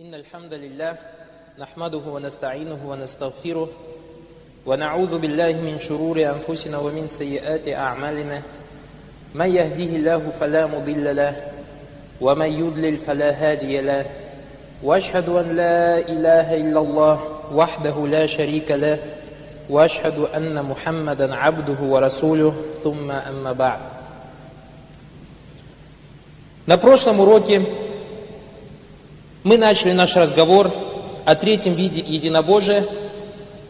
إن الحمد لله نحمده ونستعينه ونستغفره ونعوذ بالله من شرور أنفسنا ومن سيئات أعمالنا من يهديه الله فلا مضل له ومن يضلل فلا هادي له واشهد ان لا اله الا الله وحده لا شريك له واشهد ان محمدا عبده ورسوله ثم اما بعد На прошлом уроке мы начали наш разговор о третьем виде единобожия,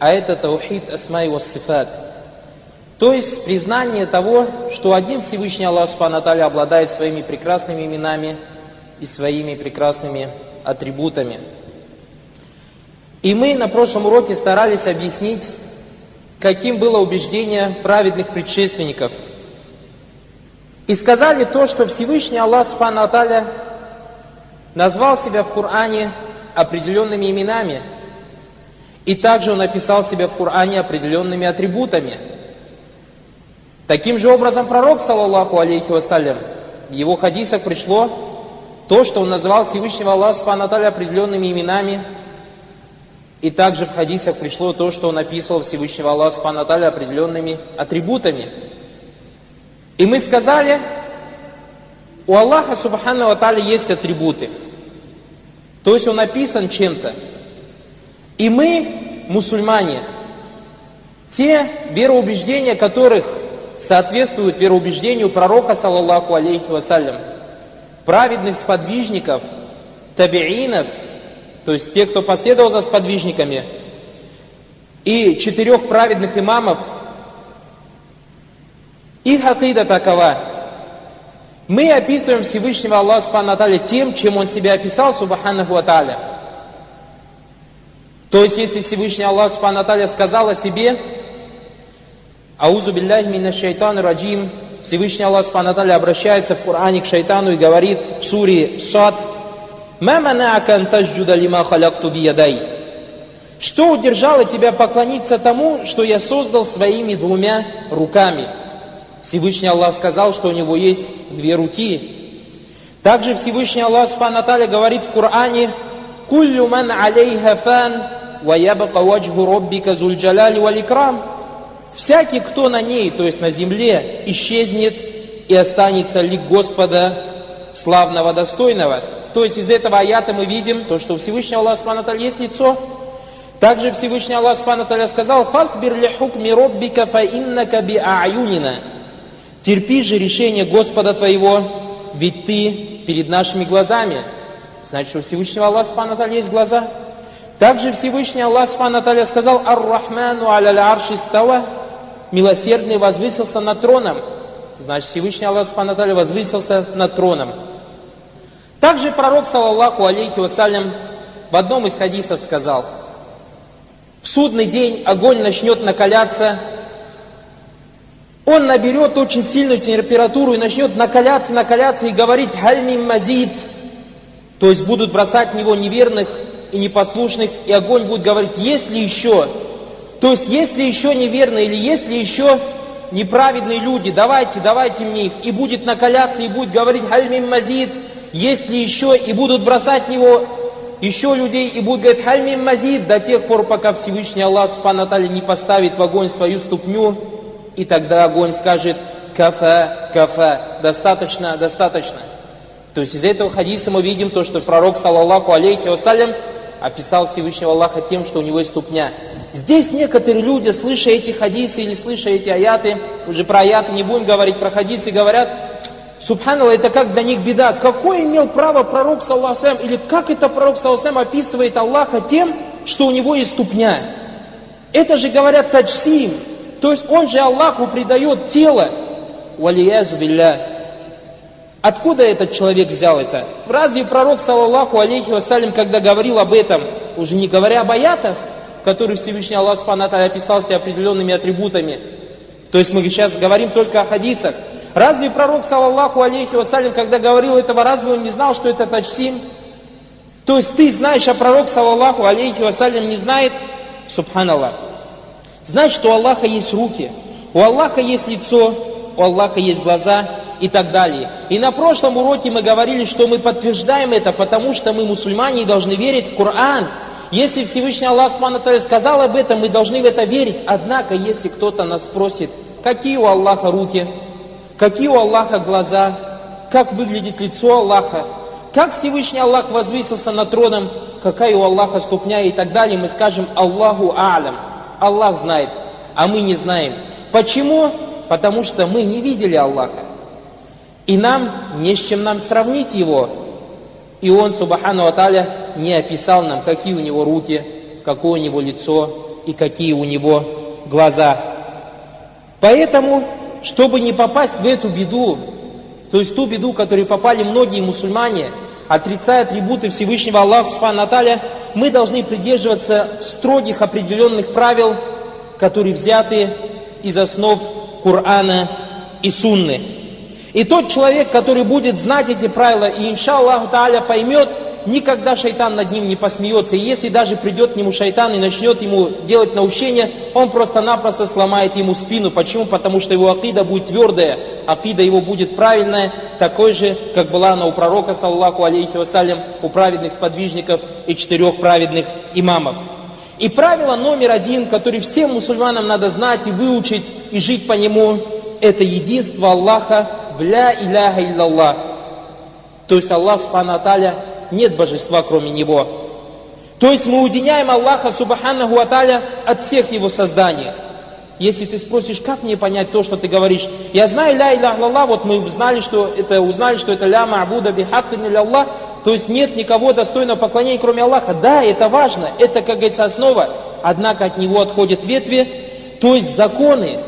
а это таухид асмай ва сифат. То есть признание того, что один Всевышний Аллах Субхану обладает своими прекрасными именами и своими прекрасными атрибутами. И мы на прошлом уроке старались объяснить, каким было убеждение праведных предшественников. И сказали то, что Всевышний Аллах Субхану назвал себя в Коране определенными именами. И также он описал себя в Коране определенными атрибутами. Таким же образом пророк, саллаллаху алейхи вассалям, в его хадисах пришло то, что он назвал Всевышнего Аллаха Субхану определенными именами, и также в хадисах пришло то, что он описывал Всевышнего Аллаха Субхану определенными атрибутами. И мы сказали, у Аллаха Субхану есть атрибуты. То есть он описан чем-то. И мы, мусульмане, те вероубеждения, которых соответствуют вероубеждению пророка, саллаллаху алейхи вассалям, праведных сподвижников, табиинов, то есть те, кто последовал за сподвижниками, и четырех праведных имамов, их акида такова. Мы описываем Всевышнего Аллаха Субхану тем, чем Он себя описал, Субханаху Аталя. То есть, если Всевышний Аллах Субхану сказал о себе, Аузу билляхи мина шайтан раджим, Всевышний Аллах Субхану обращается в Коране к шайтану и говорит в суре Сад, «Ма манаака антажджуда лима халякту биядай». Что удержало тебя поклониться тому, что я создал своими двумя руками? Всевышний Аллах сказал, что у него есть две руки. Также Всевышний Аллах Субхану говорит в Коране, «Куллю ман алейха фан, ва ябка ваджху роббика зульджаляли вал икрам». Всякий, кто на ней, то есть на земле, исчезнет и останется лик Господа славного, достойного. То есть из этого аята мы видим то, что у Всевышнего Аллаха Субхану есть лицо. Также Всевышний Аллах Субхану сказал, «Фасбир ли хукми роббика фа иннака би аюнина». Терпи же решение Господа твоего, ведь ты перед нашими глазами. Значит, у Всевышнего Аллаха Субхану есть глаза. Также Всевышний Аллах Субхану сказал, «Ар-Рахману аля арши става». Милосердный возвысился над троном. Значит, Всевышний Аллах Субхану возвысился над троном. Также пророк, саллаллаху алейхи вассалям, в одном из хадисов сказал, в судный день огонь начнет накаляться, он наберет очень сильную температуру и начнет накаляться, накаляться и говорить «Хальмим мазид», то есть будут бросать в него неверных и непослушных, и огонь будет говорить «Есть ли еще?» То есть, есть ли еще неверные или есть ли еще неправедные люди, давайте, давайте мне их. И будет накаляться, и будет говорить «Хальмим мазид», есть ли еще, и будут бросать в него еще людей, и будут говорить «Хальмим мазид» до тех пор, пока Всевышний Аллах Субхану не поставит в огонь свою ступню, и тогда огонь скажет «Кафа, кафа», достаточно, достаточно. То есть из этого хадиса мы видим то, что пророк, саллаллаху алейхи вассалям, описал Всевышнего Аллаха тем, что у него есть ступня. Здесь некоторые люди, слыша эти хадисы или слыша эти аяты, уже про аяты не будем говорить, про хадисы говорят, Субханаллах, это как для них беда. Какое имел право пророк, саллаху или как это пророк, саллаху описывает Аллаха тем, что у него есть ступня? Это же говорят таджсим, то есть он же Аллаху придает тело. Валиязу билля. Откуда этот человек взял это? Разве пророк, саллаллаху алейхи вассалям, когда говорил об этом, уже не говоря об аятах, в которых Всевышний Аллах Субхану описался определенными атрибутами, то есть мы сейчас говорим только о хадисах. Разве пророк, саллаллаху алейхи вассалям, когда говорил этого, разве он не знал, что это тачсим? То есть ты знаешь, а пророк, саллаллаху алейхи вассалям, не знает? Субханаллах. Значит, у Аллаха есть руки, у Аллаха есть лицо, у Аллаха есть глаза, и так далее. И на прошлом уроке мы говорили, что мы подтверждаем это, потому что мы мусульмане должны верить в Коран. Если Всевышний Аллах сказал об этом, мы должны в это верить. Однако, если кто-то нас спросит, какие у Аллаха руки, какие у Аллаха глаза, как выглядит лицо Аллаха, как Всевышний Аллах возвысился над троном, какая у Аллаха ступня и так далее, мы скажем Аллаху Алям. Аллах знает, а мы не знаем. Почему? Потому что мы не видели Аллаха. И нам не с чем нам сравнить Его. И Он, Субхану Аталя, не описал нам, какие у Него руки, какое у Него лицо и какие у Него глаза. Поэтому, чтобы не попасть в эту беду, то есть ту беду, в которую попали многие мусульмане, отрицая атрибуты Всевышнего Аллаха Субхану Аталя, мы должны придерживаться строгих определенных правил, которые взяты из основ Корана и Сунны. И тот человек, который будет знать эти правила и, иншаллаху та'аля, поймет, никогда шайтан над ним не посмеется. И если даже придет к нему шайтан и начнет ему делать наущение, он просто-напросто сломает ему спину. Почему? Потому что его акида будет твердая, акида его будет правильная, такой же, как была она у пророка, саллаху алейхи вассалям, у праведных сподвижников и четырех праведных имамов. И правило номер один, который всем мусульманам надо знать и выучить, и жить по нему, это единство Аллаха в ля иляха иллаллах. То есть Аллах Субхану Аталя нет божества кроме Него. То есть мы уединяем Аллаха Субханаху Аталя от всех Его созданий. Если ты спросишь, как мне понять то, что ты говоришь, я знаю ля иля Аллах, вот мы знали, что это, узнали, что это ля ма'буда бихаккин Аллах, то есть нет никого достойного поклонения, кроме Аллаха. Да, это важно, это, как говорится, основа, однако от него отходят ветви, то есть законы,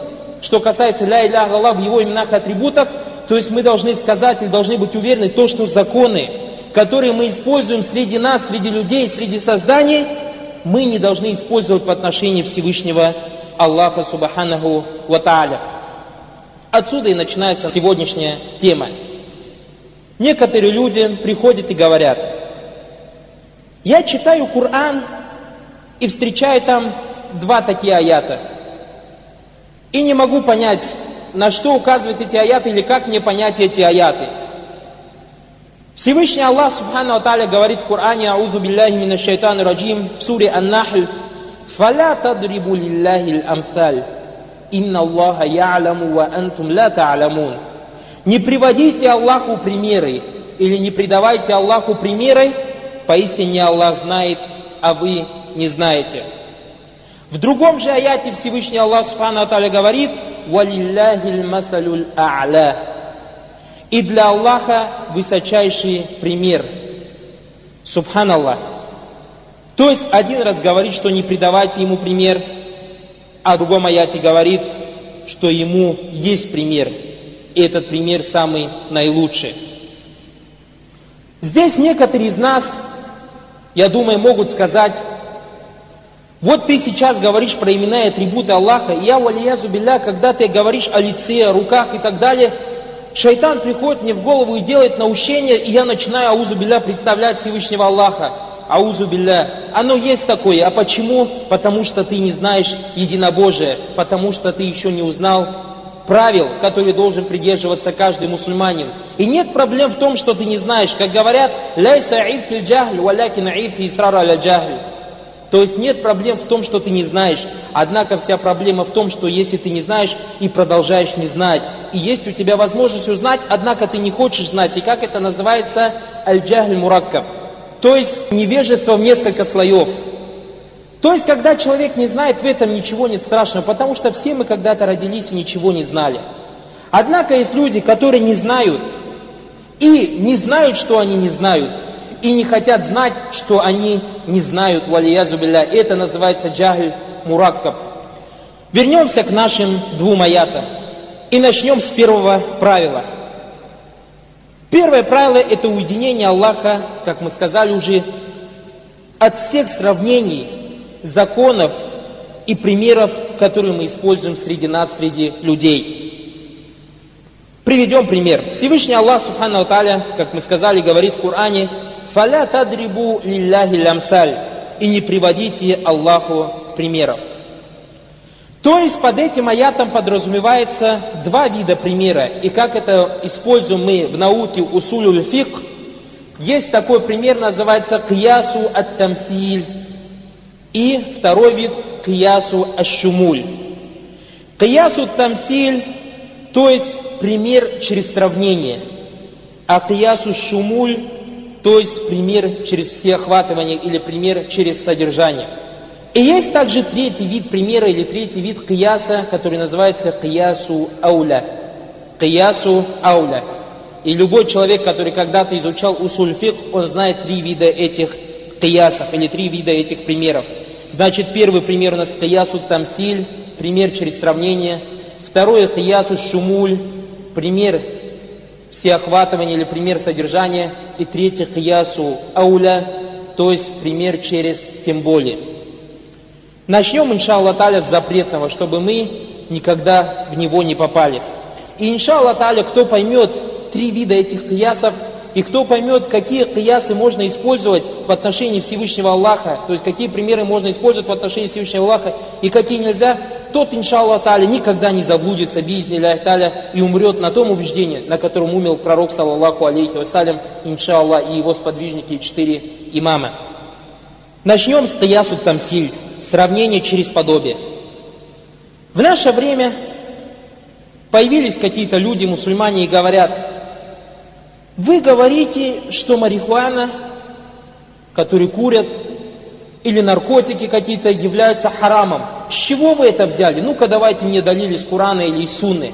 что касается ля иля Аллах в его именах и атрибутах, то есть мы должны сказать или должны быть уверены, то, что законы, которые мы используем среди нас, среди людей, среди созданий, мы не должны использовать в отношении Всевышнего Аллаха Субханаху Ва Тааля. Отсюда и начинается сегодняшняя тема. Некоторые люди приходят и говорят, я читаю Коран и встречаю там два такие аята. И не могу понять, на что указывают эти аяты или как мне понять эти аяты. Всевышний Аллах Субхану Аталя говорит в Коране «Аузу билляхи мина шайтану раджим» в суре Ан-Нахль «Фаля тадрибу лиллахи амсаль, инна Аллаха я'ламу ва антум ла та'ламун». Не приводите Аллаху примеры или не придавайте Аллаху примеры, поистине Аллах знает, а вы не знаете. В другом же аяте Всевышний Аллах Субхану Аталя говорит «Валилляхи масалюль а'ля» И для Аллаха высочайший пример. Субханаллах. То есть один раз говорит, что не придавайте ему пример, а другом аяте говорит, что ему есть пример – и этот пример самый наилучший. Здесь некоторые из нас, я думаю, могут сказать, вот ты сейчас говоришь про имена и атрибуты Аллаха, и я, валиязу билля, когда ты говоришь о лице, о руках и так далее, шайтан приходит мне в голову и делает наущение, и я начинаю аузу билля представлять Всевышнего Аллаха. Аузу билля. Оно есть такое. А почему? Потому что ты не знаешь единобожие, потому что ты еще не узнал правил, которые должен придерживаться каждый мусульманин. И нет проблем в том, что ты не знаешь. Как говорят, «Ляйса аиб фил джахль, валякин аиб фи исрар аля джахль». То есть нет проблем в том, что ты не знаешь. Однако вся проблема в том, что если ты не знаешь и продолжаешь не знать, и есть у тебя возможность узнать, однако ты не хочешь знать. И как это называется? Аль-джахль мураккаб. То есть невежество в несколько слоев. То есть, когда человек не знает, в этом ничего нет страшного, потому что все мы когда-то родились и ничего не знали. Однако есть люди, которые не знают, и не знают, что они не знают, и не хотят знать, что они не знают, валиязу билля. Это называется джахль мураккаб. Вернемся к нашим двум аятам. И начнем с первого правила. Первое правило – это уединение Аллаха, как мы сказали уже, от всех сравнений – законов и примеров, которые мы используем среди нас, среди людей. Приведем пример. Всевышний Аллах, Субхану Таля, как мы сказали, говорит в Коране, «Фаля тадрибу лилляхи лямсаль» и не приводите Аллаху примеров. То есть под этим аятом подразумевается два вида примера. И как это используем мы в науке усулюль фик, есть такой пример, называется киясу ат тамсиль. И второй вид киясу аш-шумуль. Киясу тамсиль, то есть пример через сравнение. А киясу шумуль, то есть пример через всеохватывание или пример через содержание. И есть также третий вид примера или третий вид кияса, который называется киясу ауля. Киясу ауля. И любой человек, который когда-то изучал усульфик, он знает три вида этих киясов или три вида этих примеров. Значит, первый пример у нас киясу тамсиль, пример через сравнение. Второй киясу шумуль, пример всеохватывания или пример содержания. И третий киясу ауля, то есть пример через тем более. Начнем, иншаллах таля, с запретного, чтобы мы никогда в него не попали. И иншаллах таля, кто поймет три вида этих киясов, и кто поймет, какие киясы можно использовать в отношении Всевышнего Аллаха, то есть какие примеры можно использовать в отношении Всевышнего Аллаха и какие нельзя, тот, иншаллах таля, никогда не заблудится, бизни таля, и умрет на том убеждении, на котором умел пророк, саллаллаху алейхи вассалям, иншаллах, и его сподвижники, четыре имама. Начнем с Таясу Тамсиль сравнение через подобие. В наше время появились какие-то люди, мусульмане, и говорят, вы говорите, что марихуана, который курят, или наркотики какие-то являются харамом. С чего вы это взяли? Ну-ка давайте мне далили из Курана или из Сунны.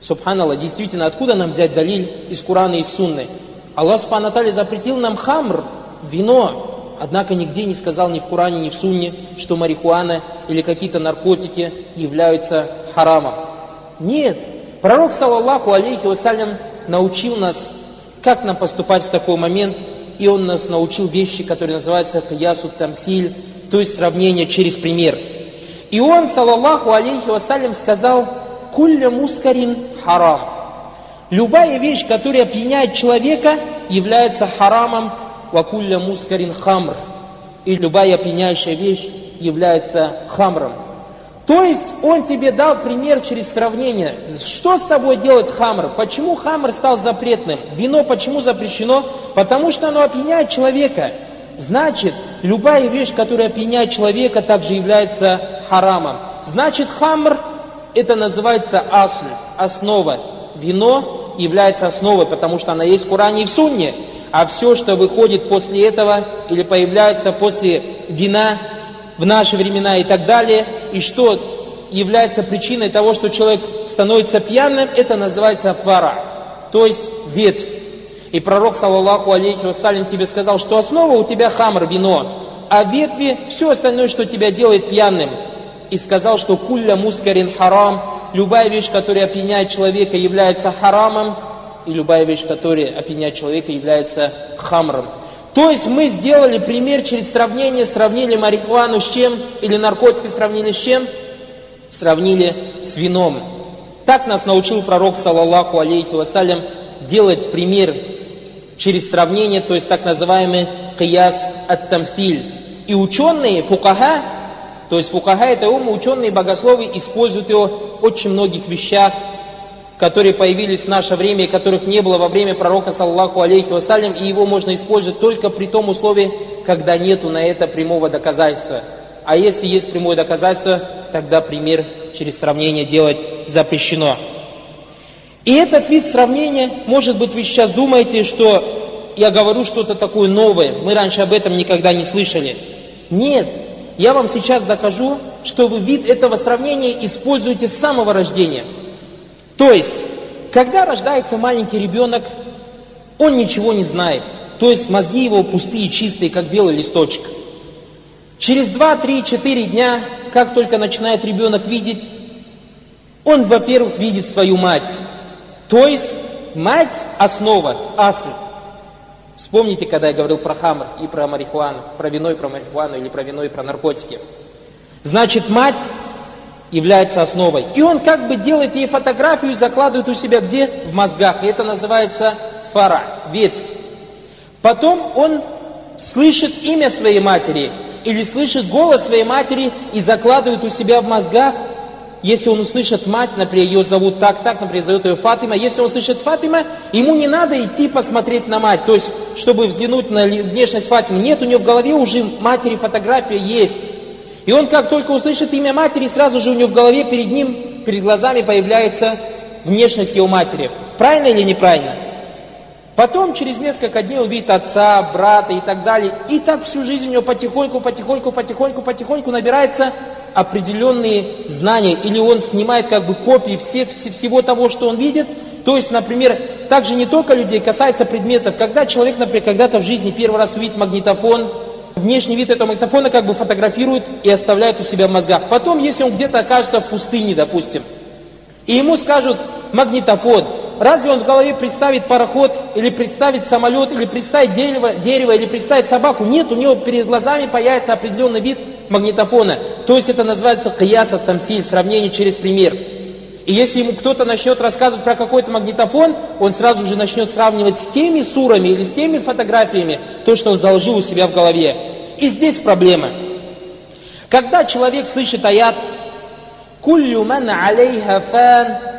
Субханаллах, действительно, откуда нам взять далиль из Курана и Сунны? Аллах Субхану запретил нам хамр, вино, Однако нигде не сказал ни в Коране, ни в Сунне, что марихуана или какие-то наркотики являются харамом. Нет. Пророк, саллаллаху алейхи вассалям, научил нас, как нам поступать в такой момент, и он нас научил вещи, которые называются каясу тамсиль, то есть сравнение через пример. И он, саллаллаху алейхи вассалям, сказал, кулля мускарин харам. Любая вещь, которая опьяняет человека, является харамом вакулля мускарин хамр. И любая опьяняющая вещь является хамром. То есть он тебе дал пример через сравнение. Что с тобой делает хамр? Почему хамр стал запретным? Вино почему запрещено? Потому что оно опьяняет человека. Значит, любая вещь, которая опьяняет человека, также является харамом. Значит, хамр, это называется асль, основа. Вино является основой, потому что она есть в Коране и в Сунне а все, что выходит после этого или появляется после вина в наши времена и так далее, и что является причиной того, что человек становится пьяным, это называется фара, то есть ветвь. И пророк, саллаллаху алейхи вассалям, тебе сказал, что основа у тебя хамр, вино, а ветви все остальное, что тебя делает пьяным. И сказал, что кулля мускарин харам, любая вещь, которая опьяняет человека, является харамом, и любая вещь, которая опьяняет человека, является хамром. То есть мы сделали пример через сравнение, сравнили марихуану с чем, или наркотики сравнили с чем? Сравнили с вином. Так нас научил пророк, саллаллаху алейхи вассалям, делать пример через сравнение, то есть так называемый кияс ат-тамфиль. И ученые, фукаха, то есть фукаха это умы, ученые богословы используют его в очень многих вещах, которые появились в наше время и которых не было во время пророка, саллаху алейхи вассалям, и его можно использовать только при том условии, когда нету на это прямого доказательства. А если есть прямое доказательство, тогда пример через сравнение делать запрещено. И этот вид сравнения, может быть, вы сейчас думаете, что я говорю что-то такое новое, мы раньше об этом никогда не слышали. Нет, я вам сейчас докажу, что вы вид этого сравнения используете с самого рождения – то есть, когда рождается маленький ребенок, он ничего не знает. То есть мозги его пустые, чистые, как белый листочек. Через 2, 3, 4 дня, как только начинает ребенок видеть, он, во-первых, видит свою мать. То есть мать – основа, асль. Вспомните, когда я говорил про хамр и про марихуану, про вино и про марихуану, или про вино и про наркотики. Значит, мать является основой. И он как бы делает ей фотографию и закладывает у себя где? В мозгах. И это называется фара, ветвь. Потом он слышит имя своей матери. или слышит голос своей матери и закладывает у себя в мозгах, если он услышит мать, например, ее зовут так, так, например, зовут ее Фатима, если он слышит Фатима, ему не надо идти посмотреть на мать, то есть, чтобы взглянуть на внешность Фатимы. Нет, у него в голове уже матери фотография есть. И он как только услышит имя матери, сразу же у него в голове перед ним, перед глазами появляется внешность его матери. Правильно или неправильно? Потом, через несколько дней, он видит отца, брата и так далее. И так всю жизнь у него потихоньку, потихоньку, потихоньку, потихоньку набирается определенные знания. Или он снимает как бы копии всех, всего того, что он видит. То есть, например, также не только людей, касается предметов. Когда человек, например, когда-то в жизни первый раз увидит магнитофон, внешний вид этого магнитофона как бы фотографирует и оставляет у себя в мозгах. Потом, если он где-то окажется в пустыне, допустим, и ему скажут магнитофон, разве он в голове представит пароход, или представит самолет, или представит дерево, дерево, или представит собаку? Нет, у него перед глазами появится определенный вид магнитофона. То есть это называется кияс тамсиль, сравнение через пример. И если ему кто-то начнет рассказывать про какой-то магнитофон, он сразу же начнет сравнивать с теми сурами или с теми фотографиями, то, что он заложил у себя в голове. И здесь проблема. Когда человек слышит аят «Куллю ман алейха фан,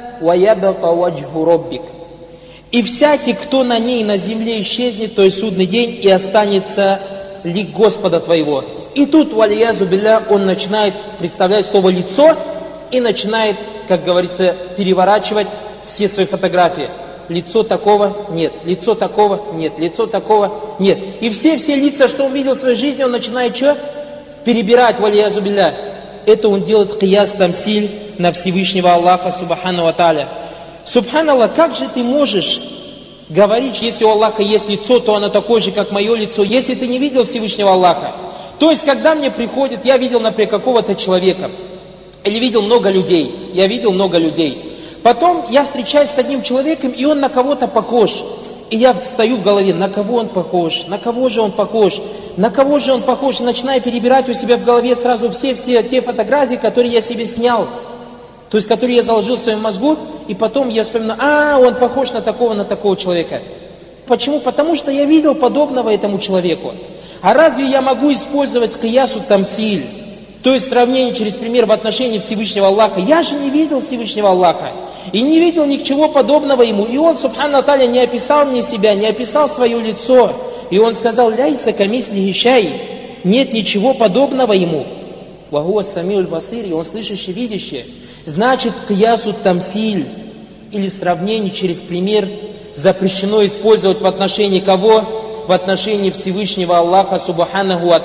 и всякий, кто на ней на земле исчезнет, то есть судный день, и останется лик Господа твоего. И тут, валиязу билля, он начинает представлять слово лицо и начинает, как говорится, переворачивать все свои фотографии. Лицо такого нет, лицо такого нет, лицо такого нет. И все-все лица, что он видел в своей жизни, он начинает что? Перебирать, валиязу билля. Это он делает кияс тамсиль на Всевышнего Аллаха Субхану Аталя. Субханаллах, как же ты можешь говорить, если у Аллаха есть лицо, то оно такое же, как мое лицо, если ты не видел Всевышнего Аллаха? То есть, когда мне приходит, я видел, например, какого-то человека, или видел много людей, я видел много людей. Потом я встречаюсь с одним человеком, и он на кого-то похож. И я встаю в голове, на кого он похож, на кого же он похож, на кого же он похож, и начинаю перебирать у себя в голове сразу все-все те фотографии, которые я себе снял то есть который я заложил в своем мозгу, и потом я вспоминаю, а, он похож на такого, на такого человека. Почему? Потому что я видел подобного этому человеку. А разве я могу использовать киясу тамсиль, то есть сравнение через пример в отношении Всевышнего Аллаха? Я же не видел Всевышнего Аллаха. И не видел ничего подобного ему. И он, Субхану Таля, не описал мне себя, не описал свое лицо. И он сказал, ляйса камисли гищай, нет ничего подобного ему. Вагуа самиуль басир, и он слышащий, видящий. Значит, киясу тамсиль или сравнение через пример запрещено использовать в отношении кого? В отношении Всевышнего Аллаха Субханаху Ва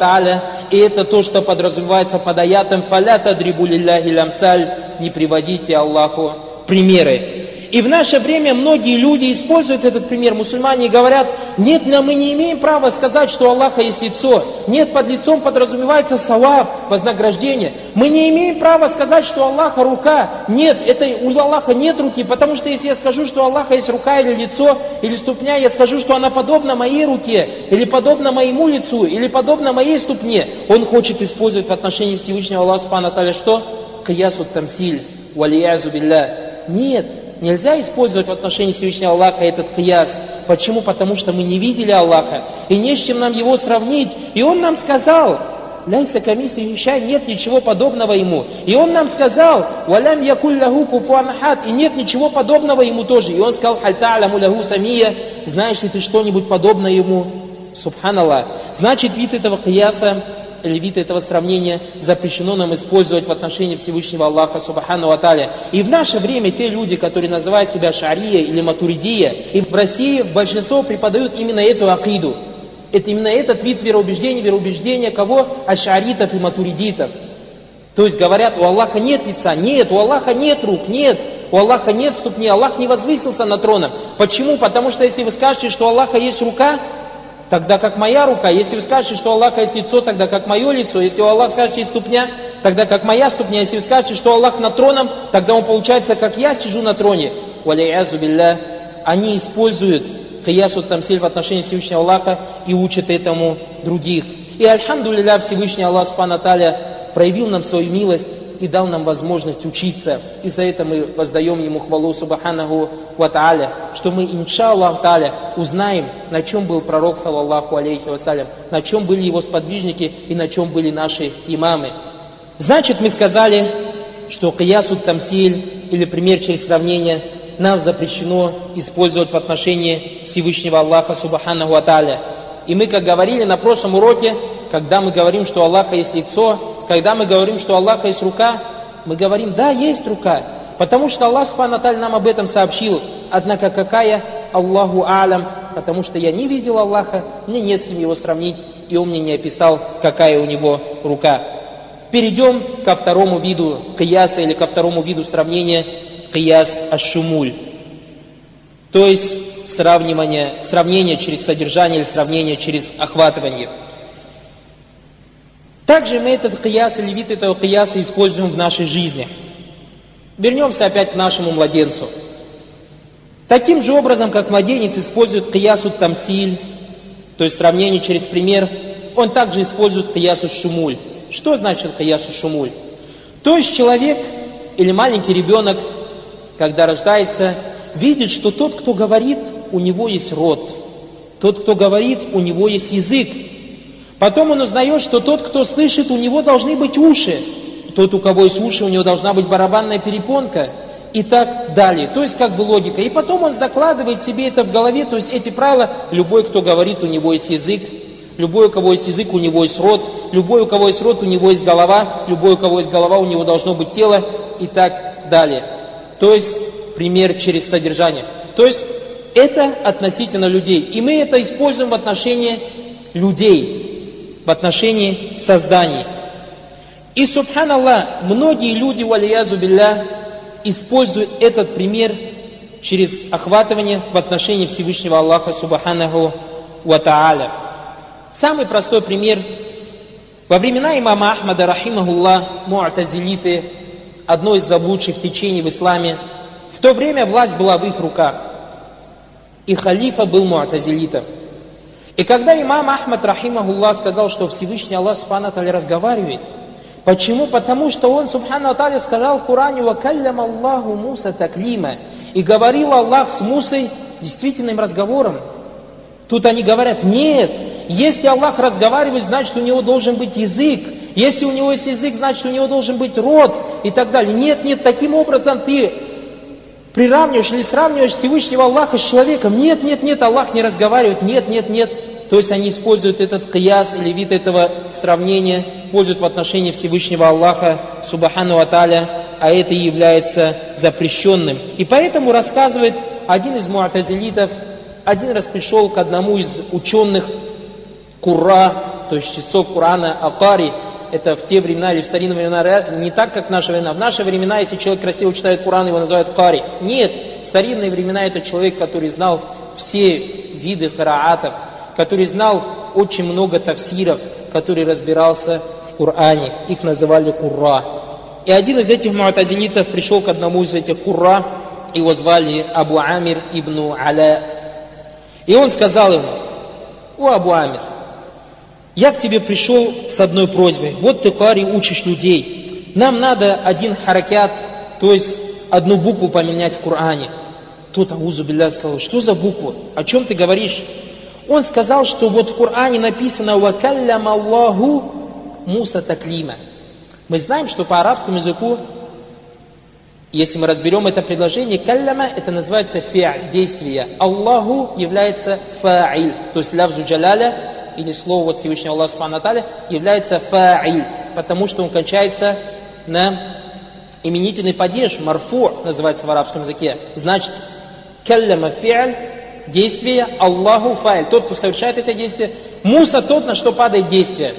И это то, что подразумевается под аятом «Фаля тадрибу лилляхи ламсаль» Не приводите Аллаху примеры. И в наше время многие люди используют этот пример. Мусульмане говорят, нет, мы не имеем права сказать, что у Аллаха есть лицо. Нет, под лицом подразумевается салав, вознаграждение. Мы не имеем права сказать, что у Аллаха рука. Нет, это у Аллаха нет руки, потому что если я скажу, что у Аллаха есть рука или лицо, или ступня, я скажу, что она подобна моей руке, или подобна моему лицу, или подобна моей ступне. Он хочет использовать в отношении Всевышнего Аллаха Субхану что? Киясут тамсиль, валиязу билля. Нет, Нельзя использовать в отношении Всевышнего Аллаха этот кияс. Почему? Потому что мы не видели Аллаха. И не с чем нам его сравнить. И он нам сказал, Ляйса камисли вещай, нет ничего подобного ему. И он нам сказал, валям якулляху куфуанахат, и нет ничего подобного ему тоже. И он сказал, хальта аляму ляху самия, знаешь ли ты что-нибудь подобное ему? Субханаллах. Значит, вид этого кияса вид этого сравнения запрещено нам использовать в отношении Всевышнего Аллаха Субхану Аталя. И в наше время те люди, которые называют себя Шария или Матуридия, и в России большинство преподают именно эту акиду. Это именно этот вид вероубеждения, вероубеждения кого? Ашаритов и матуридитов. То есть говорят, у Аллаха нет лица, нет, у Аллаха нет рук, нет, у Аллаха нет ступни, Аллах не возвысился на троном. Почему? Потому что если вы скажете, что у Аллаха есть рука, тогда как моя рука. Если вы скажете, что у Аллаха есть лицо, тогда как мое лицо. Если у Аллаха скажете есть ступня, тогда как моя ступня. Если вы скажете, что Аллах на троном, тогда он получается, как я сижу на троне. Валяязу билля. Они используют киясу тамсиль в отношении Всевышнего Аллаха и учат этому других. И альхамду Всевышний Аллах Субхану проявил нам свою милость и дал нам возможность учиться. И за это мы воздаем Ему хвалу Субханаху Ва что мы, иншаллах Тааля, узнаем, на чем был пророк, саллаллаху алейхи вассалям, на чем были его сподвижники и на чем были наши имамы. Значит, мы сказали, что киясут тамсиль, или пример через сравнение, нам запрещено использовать в отношении Всевышнего Аллаха Субханаху Ва Тааля. И мы, как говорили на прошлом уроке, когда мы говорим, что Аллаха есть лицо, когда мы говорим, что у Аллаха есть рука, мы говорим, да, есть рука. Потому что Аллах Субхану нам об этом сообщил. Однако какая Аллаху Алям, потому что я не видел Аллаха, мне не с кем его сравнить, и он мне не описал, какая у него рука. Перейдем ко второму виду кияса или ко второму виду сравнения кияс ашумуль. То есть сравнивание, сравнение через содержание или сравнение через охватывание. Также мы этот кияс или вид этого кияса используем в нашей жизни. Вернемся опять к нашему младенцу. Таким же образом, как младенец использует киясу тамсиль, то есть сравнение через пример, он также использует киясу шумуль. Что значит киясу шумуль? То есть человек или маленький ребенок, когда рождается, видит, что тот, кто говорит, у него есть рот. Тот, кто говорит, у него есть язык. Потом он узнает, что тот, кто слышит, у него должны быть уши. Тот, у кого есть уши, у него должна быть барабанная перепонка. И так далее. То есть как бы логика. И потом он закладывает себе это в голове. То есть эти правила, любой, кто говорит, у него есть язык. Любой, у кого есть язык, у него есть рот. Любой, у кого есть рот, у него есть голова. Любой, у кого есть голова, у него должно быть тело. И так далее. То есть пример через содержание. То есть это относительно людей. И мы это используем в отношении людей в отношении созданий. И, субханаллах, многие люди, валиязу билля, используют этот пример через охватывание в отношении Всевышнего Аллаха, субханаху ва та'аля. Самый простой пример. Во времена имама Ахмада, рахимахуллах, муатазилиты, одно из заблудших течений в исламе, в то время власть была в их руках. И халифа был муатазилитом. И когда имам Ахмад, рахимахуллах, сказал, что Всевышний Аллах, субхану разговаривает, почему? Потому что он, субхану аталя, сказал в Коране, «Вакаллям Аллаху Муса таклима». И говорил Аллах с Мусой действительным разговором. Тут они говорят, нет, если Аллах разговаривает, значит, у него должен быть язык. Если у него есть язык, значит, у него должен быть рот и так далее. Нет, нет, таким образом ты приравниваешь или сравниваешь Всевышнего Аллаха с человеком. Нет, нет, нет, Аллах не разговаривает. Нет, нет, нет. То есть они используют этот кияс или вид этого сравнения, пользуют в отношении Всевышнего Аллаха, Субхану Аталя, а это является запрещенным. И поэтому рассказывает один из муатазилитов, один раз пришел к одному из ученых Кура, то есть чтецов Курана Акари, это в те времена или в старинные времена, не так, как в наши времена. В наши времена, если человек красиво читает Куран, его называют Кари. Нет, в старинные времена это человек, который знал все виды караатов, который знал очень много тавсиров, который разбирался в Коране. Их называли Курра. И один из этих муатазилитов пришел к одному из этих Курра, его звали Абу Амир ибн Аля. И он сказал ему, о Абу Амир, я к тебе пришел с одной просьбой. Вот ты, Кари, учишь людей. Нам надо один харакят, то есть одну букву поменять в Коране. Тот Аузу сказал, что за букву? О чем ты говоришь? Он сказал, что вот в Коране написано «Вакаллям Аллаху Муса таклима». Мы знаем, что по арабскому языку, если мы разберем это предложение, калляма это называется фи'аль, действие. Аллаху является фа'иль, то есть лявзу джаляля, или слово вот Всевышнего Аллаха Субхану является фа'иль, потому что он кончается на именительный падеж, марфу называется в арабском языке. Значит, калляма фи'аль, действие, Аллаху файль. Тот, кто совершает это действие, Муса тот, на что падает действие.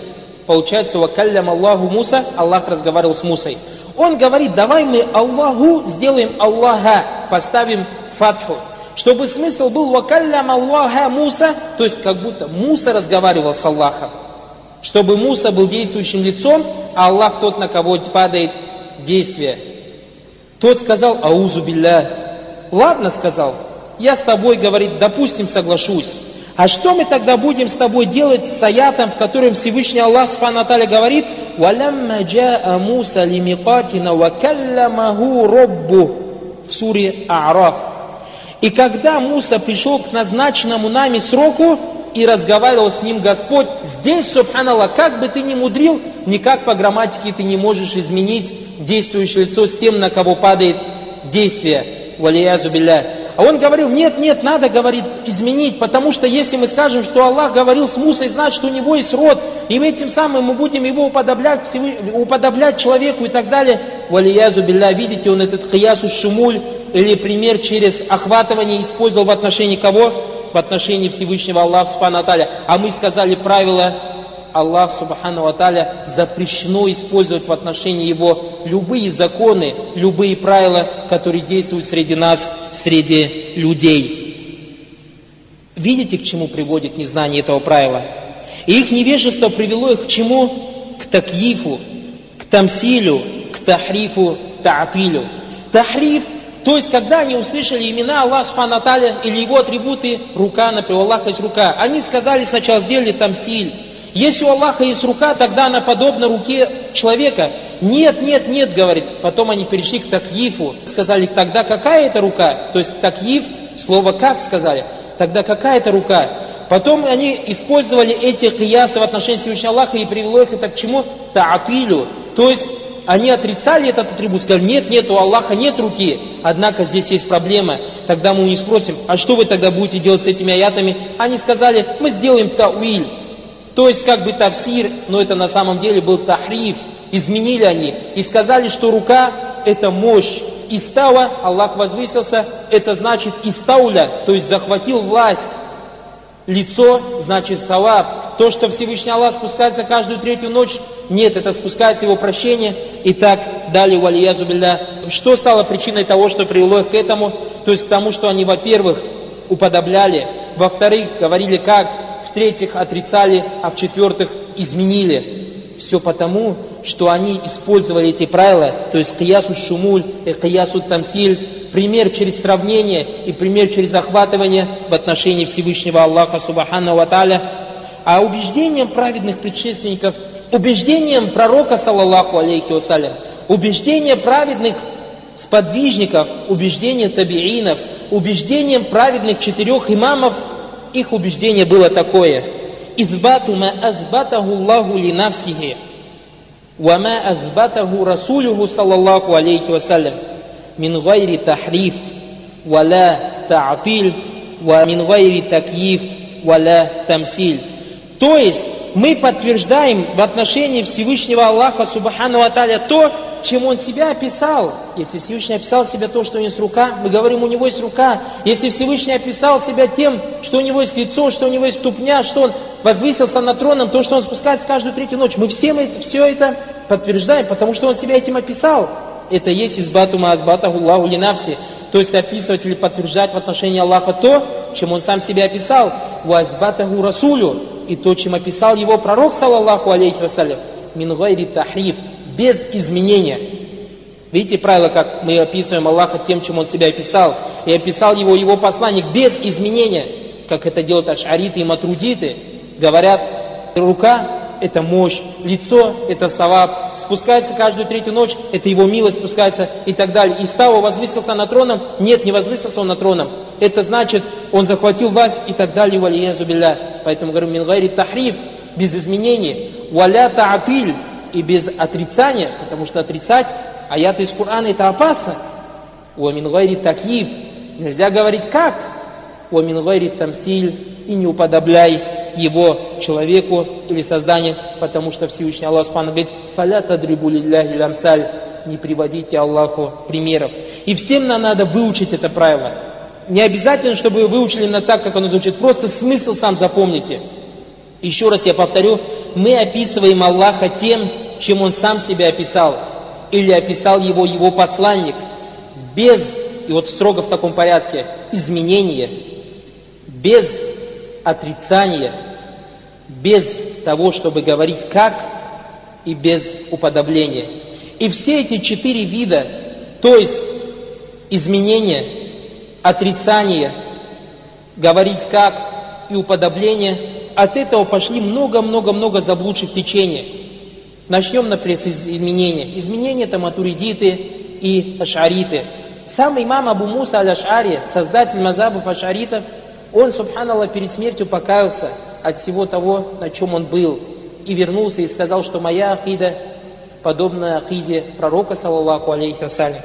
Получается, вакаллям Аллаху Муса, Аллах разговаривал с Мусой. Он говорит, давай мы Аллаху сделаем Аллаха, поставим фатху. Чтобы смысл был вакаллям Аллаха Муса, то есть как будто Муса разговаривал с Аллахом. Чтобы Муса был действующим лицом, а Аллах тот, на кого падает действие. Тот сказал, аузу билля. Ладно, сказал, я с тобой, говорит, допустим, соглашусь. А что мы тогда будем с тобой делать с аятом, в котором Всевышний Аллах Субхану Аталя говорит, «Валямма джаа Муса лимикатина вакалламаху роббу» в суре А'раф. И когда Муса пришел к назначенному нами сроку, и разговаривал с ним Господь, здесь, субханаллах, как бы ты ни мудрил, никак по грамматике ты не можешь изменить действующее лицо с тем, на кого падает действие. Валиязу билля. А он говорил, нет, нет, надо, говорит, изменить, потому что если мы скажем, что Аллах говорил с Мусой, значит, у него есть род, и этим самым мы будем его уподоблять, уподоблять человеку и так далее. Валиязу билля, видите, он этот киясу шумуль, или пример через охватывание использовал в отношении кого? В отношении Всевышнего Аллаха Субхану. А мы сказали правило Аллах Субхану Аталя запрещено использовать в отношении Его любые законы, любые правила, которые действуют среди нас, среди людей. Видите, к чему приводит незнание этого правила? И их невежество привело их к чему? К такьифу, к тамсилю, к тахрифу, таатилю. Тахриф, то есть, когда они услышали имена Аллаха Субхану Аталя или его атрибуты, рука, например, у Аллаха есть рука, они сказали сначала, сделали тамсиль, если у Аллаха есть рука, тогда она подобна руке человека. Нет, нет, нет, говорит. Потом они перешли к такьифу. Сказали, тогда какая это рука? То есть такьиф, слово как сказали. Тогда какая это рука? Потом они использовали эти киясы в отношении Всевышнего Аллаха и привело их это к чему? Таатилю. То есть они отрицали этот атрибут, сказали, нет, нет, у Аллаха нет руки. Однако здесь есть проблема. Тогда мы у них спросим, а что вы тогда будете делать с этими аятами? Они сказали, мы сделаем тауиль. То есть как бы тавсир, но это на самом деле был тахриф. Изменили они и сказали, что рука это мощь. Истава, Аллах возвысился, это значит истауля, то есть захватил власть. Лицо значит салаб. То, что Всевышний Аллах спускается каждую третью ночь, нет, это спускается его прощение и так далее, валиязу билля. Что стало причиной того, что привело их к этому? То есть к тому, что они, во-первых, уподобляли, во-вторых, говорили как, в-третьих, отрицали, а в-четвертых, изменили. Все потому, что они использовали эти правила, то есть киясу шумуль и киясу тамсиль, пример через сравнение и пример через захватывание в отношении Всевышнего Аллаха Субхану Ва А убеждением праведных предшественников, убеждением пророка, саллаллаху алейхи вассалям, убеждение праведных сподвижников, убеждение табиинов, убеждением праведных четырех имамов – их убеждение было такое. «Избату ма азбатаху Аллаху ли навсихи, ва ма азбатаху Расулюху саллаллаху алейхи вассалям, мин гайри тахриф, ва ла та'атиль, ва мин гайри такьиф, ва ла тамсиль». То есть, мы подтверждаем в отношении Всевышнего Аллаха Субхану Аталя то, чем он себя описал. Если Всевышний описал себя то, что у него есть рука, мы говорим, у него есть рука. Если Всевышний описал себя тем, что у него есть лицо, что у него есть ступня, что он возвысился над троном, то, что он спускается каждую третью ночь, мы все мы все это подтверждаем, потому что он себя этим описал. Это есть избату маазбата Аллаху линавси. То есть описывать или подтверждать в отношении Аллаха то, чем он сам себя описал. Уазбатаху расулю. И то, чем описал его пророк, саллаллаху алейхи вассалям. Мин гайри тахриф без изменения. Видите правило, как мы описываем Аллаха тем, чем Он себя описал. И описал его его посланник без изменения, как это делают ашариты и матрудиты. Говорят, рука – это мощь, лицо – это саваб, спускается каждую третью ночь – это его милость спускается и так далее. И става возвысился на троном? Нет, не возвысился он на троном. Это значит, он захватил власть и так далее, валиязу билля. Поэтому говорю, мингайри тахриф, без изменений. Валя таатиль, и без отрицания, потому что отрицать аяты из Корана это опасно. Уамин гайри такив. Нельзя говорить как. Уамин гайри тамсиль. И не уподобляй его человеку или созданию, потому что Всевышний Аллах Субхану говорит, «Фаля тадрибу лилляхи ламсаль» не приводите Аллаху примеров. И всем нам надо выучить это правило. Не обязательно, чтобы вы выучили на так, как оно звучит. Просто смысл сам запомните. Еще раз я повторю, мы описываем Аллаха тем, чем Он сам себя описал, или описал Его Его посланник, без, и вот строго в таком порядке, изменения, без отрицания, без того, чтобы говорить как, и без уподобления. И все эти четыре вида, то есть изменения, отрицание, говорить как и уподобления. От этого пошли много-много-много заблудших течений. Начнем, например, с изменения. Изменения это матуридиты и ашариты. Сам имам Абу Муса аль-Ашари, создатель мазабов ашаритов, он, субханаллах, перед смертью покаялся от всего того, на чем он был. И вернулся и сказал, что моя акида подобна акиде пророка, саллаллаху алейхи вассалям,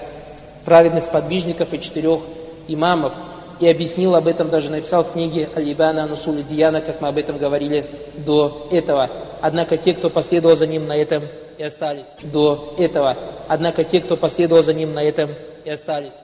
праведных сподвижников и четырех имамов. И объяснил об этом, даже написал в книге Аль-Ибана Нусули Дияна, как мы об этом говорили до этого. Однако те, кто последовал за ним на этом и остались до этого. Однако те, кто последовал за ним на этом и остались.